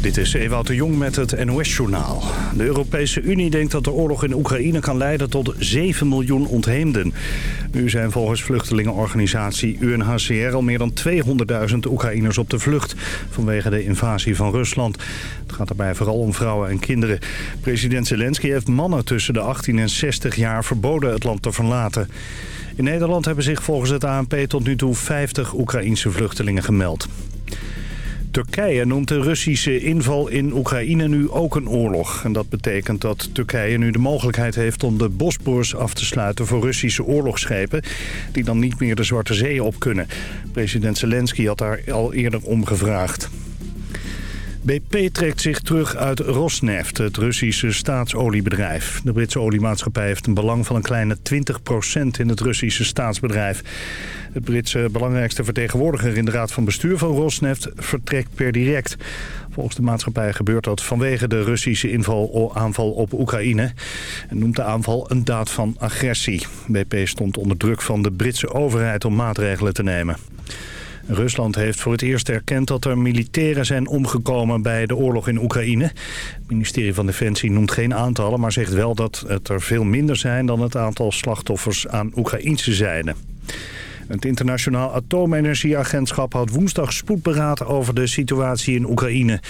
Dit is Ewout de Jong met het NOS-journaal. De Europese Unie denkt dat de oorlog in Oekraïne kan leiden tot 7 miljoen ontheemden. Nu zijn volgens vluchtelingenorganisatie UNHCR al meer dan 200.000 Oekraïners op de vlucht... vanwege de invasie van Rusland. Het gaat daarbij vooral om vrouwen en kinderen. President Zelensky heeft mannen tussen de 18 en 60 jaar verboden het land te verlaten. In Nederland hebben zich volgens het ANP tot nu toe 50 Oekraïense vluchtelingen gemeld. Turkije noemt de Russische inval in Oekraïne nu ook een oorlog. En dat betekent dat Turkije nu de mogelijkheid heeft om de Bosporus af te sluiten voor Russische oorlogsschepen... die dan niet meer de Zwarte Zee op kunnen. President Zelensky had daar al eerder om gevraagd. BP trekt zich terug uit Rosneft, het Russische staatsoliebedrijf. De Britse oliemaatschappij heeft een belang van een kleine 20% in het Russische staatsbedrijf. Het Britse belangrijkste vertegenwoordiger in de raad van bestuur van Rosneft vertrekt per direct. Volgens de maatschappij gebeurt dat vanwege de Russische inval, aanval op Oekraïne. En noemt de aanval een daad van agressie. BP stond onder druk van de Britse overheid om maatregelen te nemen. Rusland heeft voor het eerst erkend dat er militairen zijn omgekomen bij de oorlog in Oekraïne. Het ministerie van Defensie noemt geen aantallen, maar zegt wel dat het er veel minder zijn dan het aantal slachtoffers aan Oekraïnse zijde. Het Internationaal Atoomenergieagentschap houdt woensdag spoedberaad over de situatie in Oekraïne.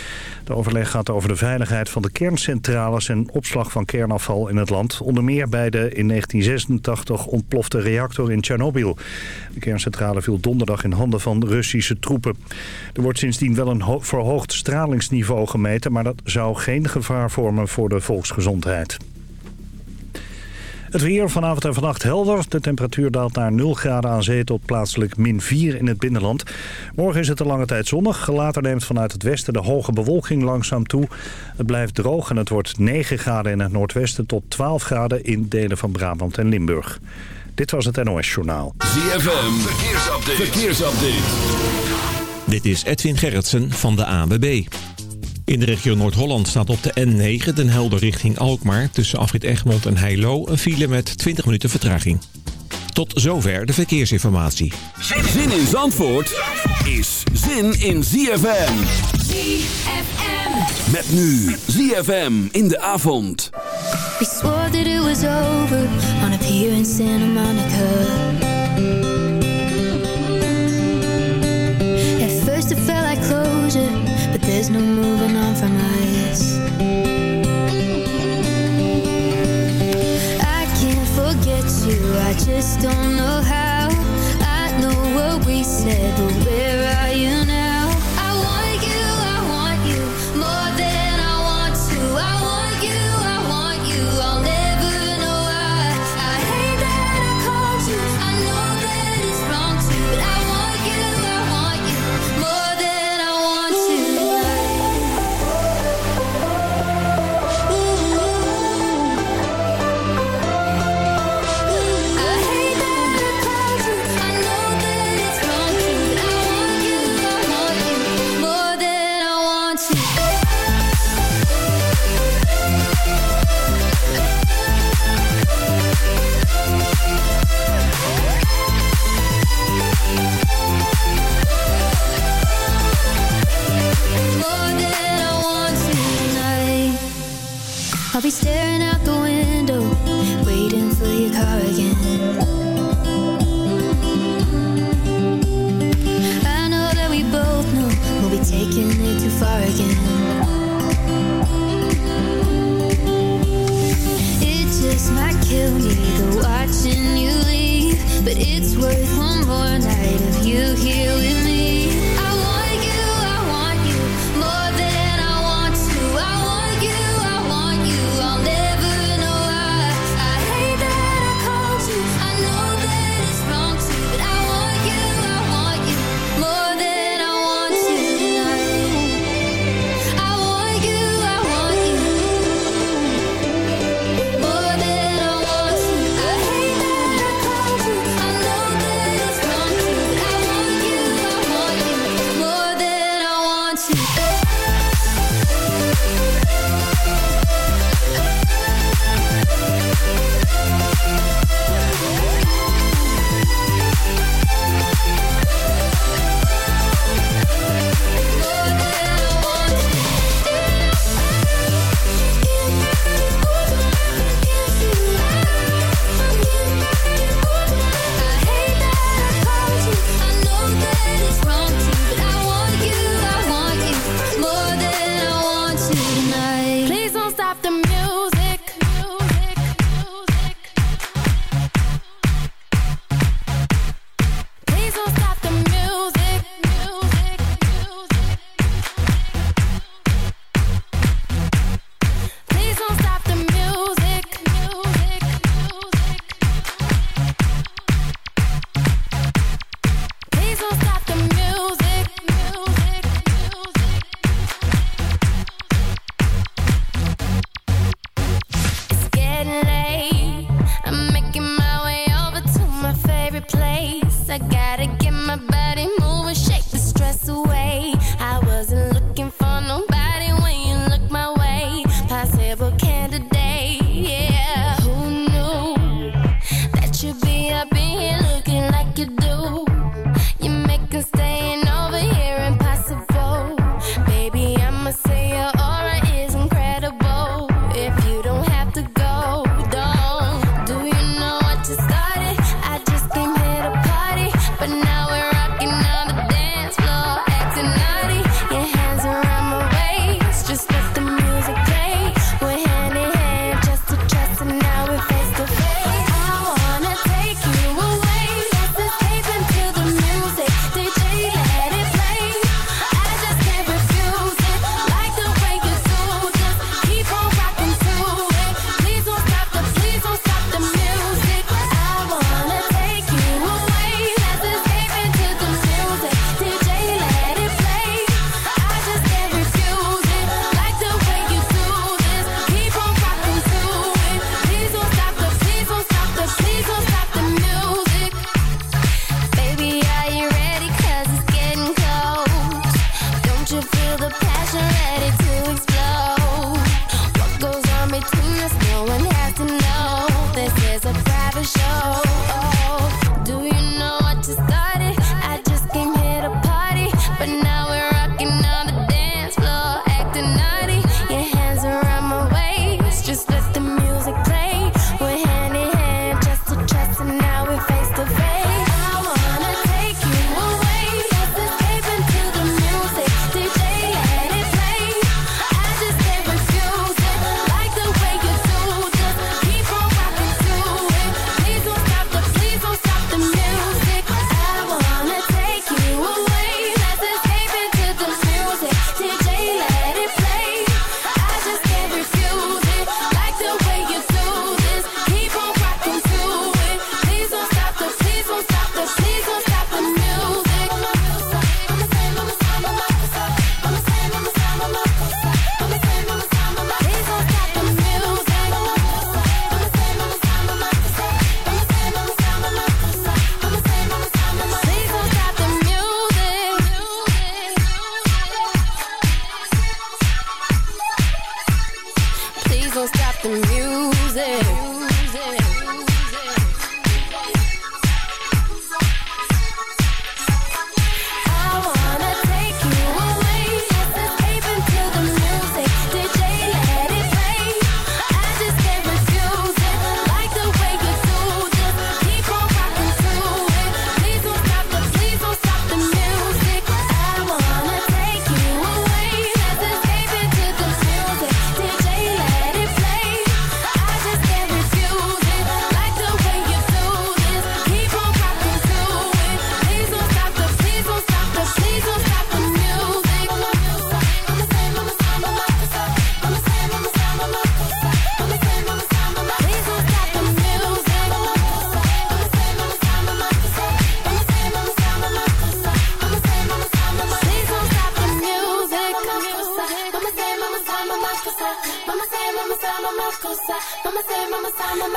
De overleg gaat over de veiligheid van de kerncentrales en opslag van kernafval in het land. Onder meer bij de in 1986 ontplofte reactor in Tsjernobyl. De kerncentrale viel donderdag in handen van Russische troepen. Er wordt sindsdien wel een verhoogd stralingsniveau gemeten, maar dat zou geen gevaar vormen voor de volksgezondheid. Het weer vanavond en vannacht helder. De temperatuur daalt naar 0 graden aan zee tot plaatselijk min 4 in het binnenland. Morgen is het een lange tijd zonnig. Later neemt vanuit het westen de hoge bewolking langzaam toe. Het blijft droog en het wordt 9 graden in het noordwesten tot 12 graden in delen van Brabant en Limburg. Dit was het NOS Journaal. ZFM, verkeersupdate. verkeersupdate. Dit is Edwin Gerritsen van de ABB. In de regio Noord-Holland staat op de N9 Den Helder richting Alkmaar... tussen Afrit Egmond en Heilo een file met 20 minuten vertraging. Tot zover de verkeersinformatie. Zin in Zandvoort is zin in ZFM. ZFM. Met nu ZFM in de avond. We swore that it was over on a pier in Santa Monica. At first it felt like closure. But there's no moving on from us I can't forget you I just don't know how I know what we said But where are you now? I'll be staring out the window Waiting for your car again. I know that we both know We'll be taking it too far again. It just might kill me The watching you leave But it's worth one more night Of you here with me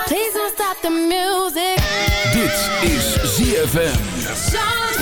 Please don't stop the music. Dit is ZFM.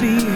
be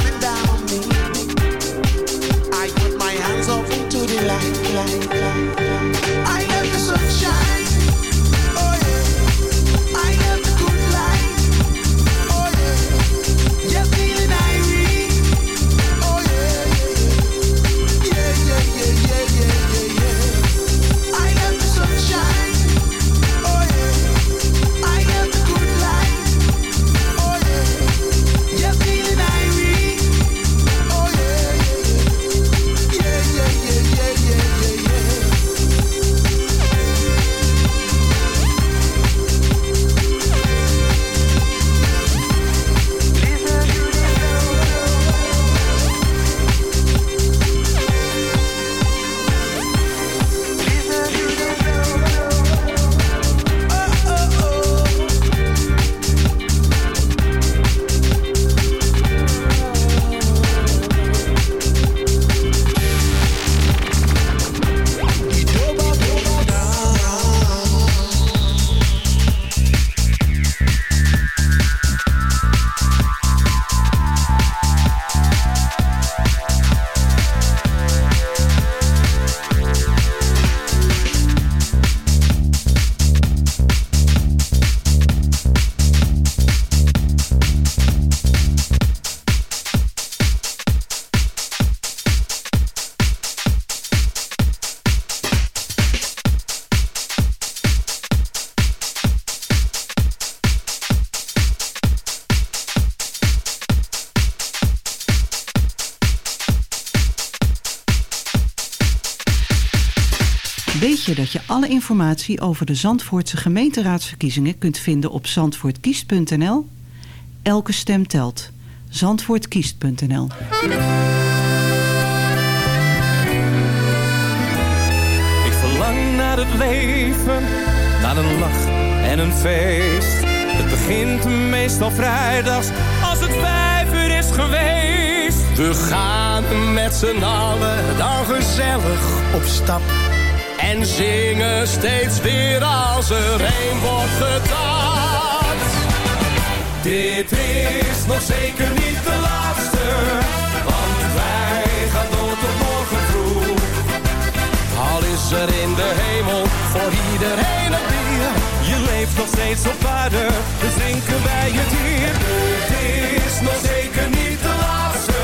Dat je alle informatie over de Zandvoortse gemeenteraadsverkiezingen kunt vinden op zandvoortkiest.nl? Elke stem telt. Zandvoortkiest.nl Ik verlang naar het leven, naar een lach en een feest. Het begint meestal vrijdags als het vijf uur is geweest. We gaan met z'n allen dan gezellig op stap. En zingen steeds weer als er een wordt getapt. Dit is nog zeker niet de laatste, want wij gaan door tot morgen vroeg. Al is er in de hemel voor iedereen een bier. Je leeft nog steeds op aarde, dus drinken wij het hier. Het is nog zeker niet de laatste.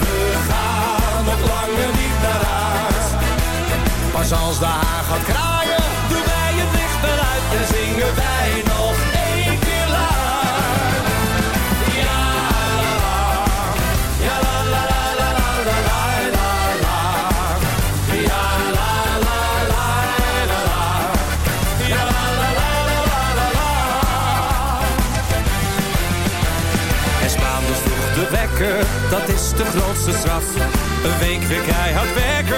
We gaan nog langer niet naar. Pas als de haan gaat kraaien, doen wij het licht eruit en zingen wij nog één keer. Ja, la, la. La, la, la, la, la, la, la. Ja, la, la, la, la, la. La, la, la, la, la, la. En maandags vroeg de wekker, dat is de grootste straf. Een week weer keihard werken,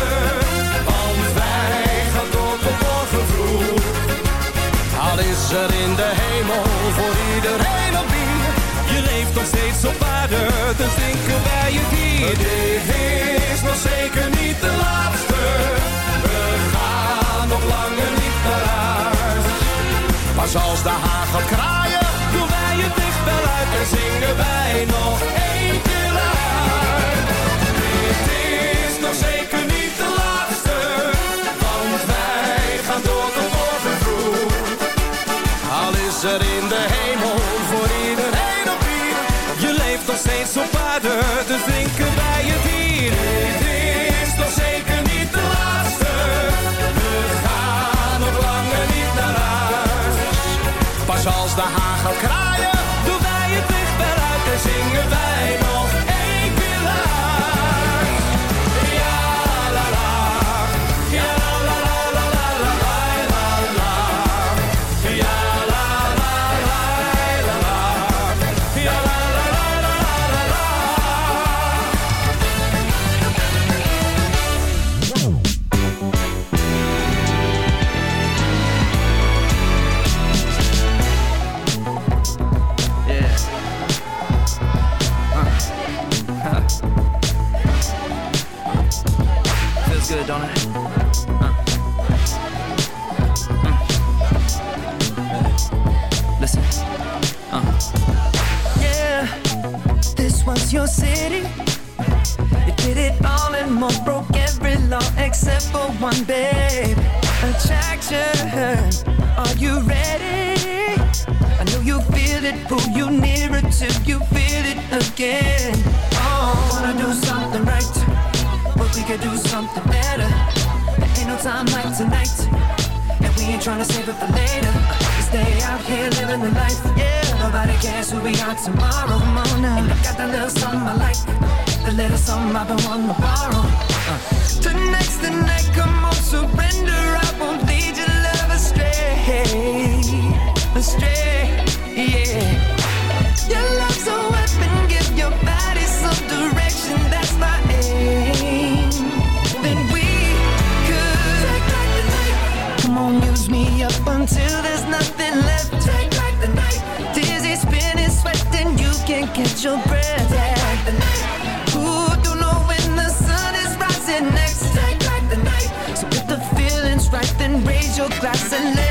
er in de hemel voor iedereen een bier. Je leeft nog steeds op aarde, dus drinken wij het hier. Dit is nog zeker niet de laatste, we gaan nog langer niet naar huis. Maar als de haan gaat kraaien, doen wij het licht wel uit en zingen wij nog is er in de hemel voor iedereen op bier. Je leeft nog steeds op aarde, don't it? Listen. Uh. Yeah, this was your city. You did it all and more, broke every law except for one, babe. Attraction, are you ready? I know you feel it, who you need tryna save it for later. We stay out here living the life, yeah. Nobody cares who we are tomorrow. Now, and I got that little something I like, the little something I've been wanting to borrow. Uh. Tonight's the night, come on, surrender. I won't lead your love astray, astray, yeah. Your love's a weapon, give your body some direction. Catch your breath. Night. Who don't know when the sun is rising next? So if the feeling's right, then raise your glass and let's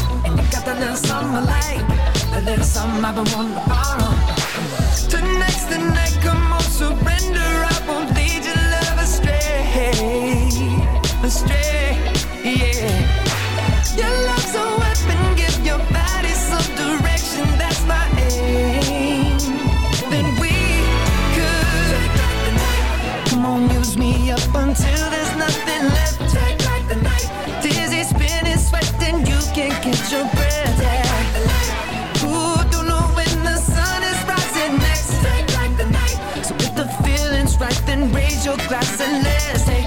Got that little something I like. That little something I've been wanting to borrow. Tonight's the night, come on, surrender. I won't lead your love astray. Astray, yeah. Your glass and let's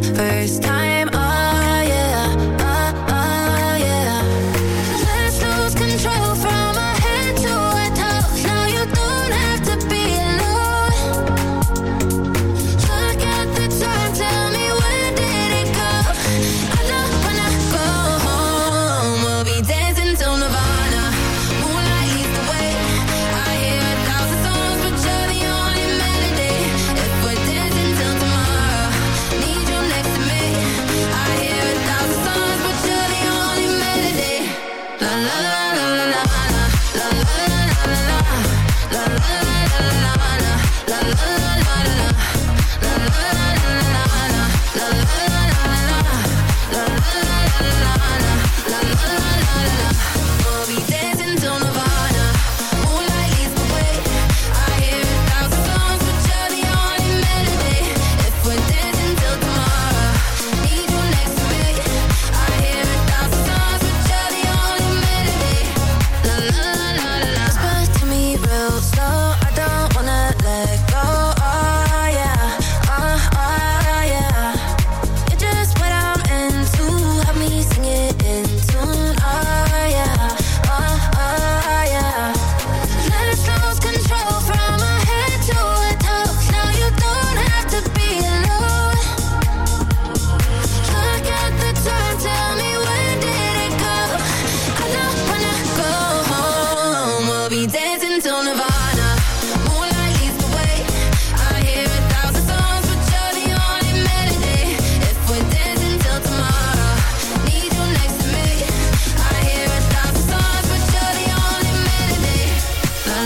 the first time.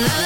la la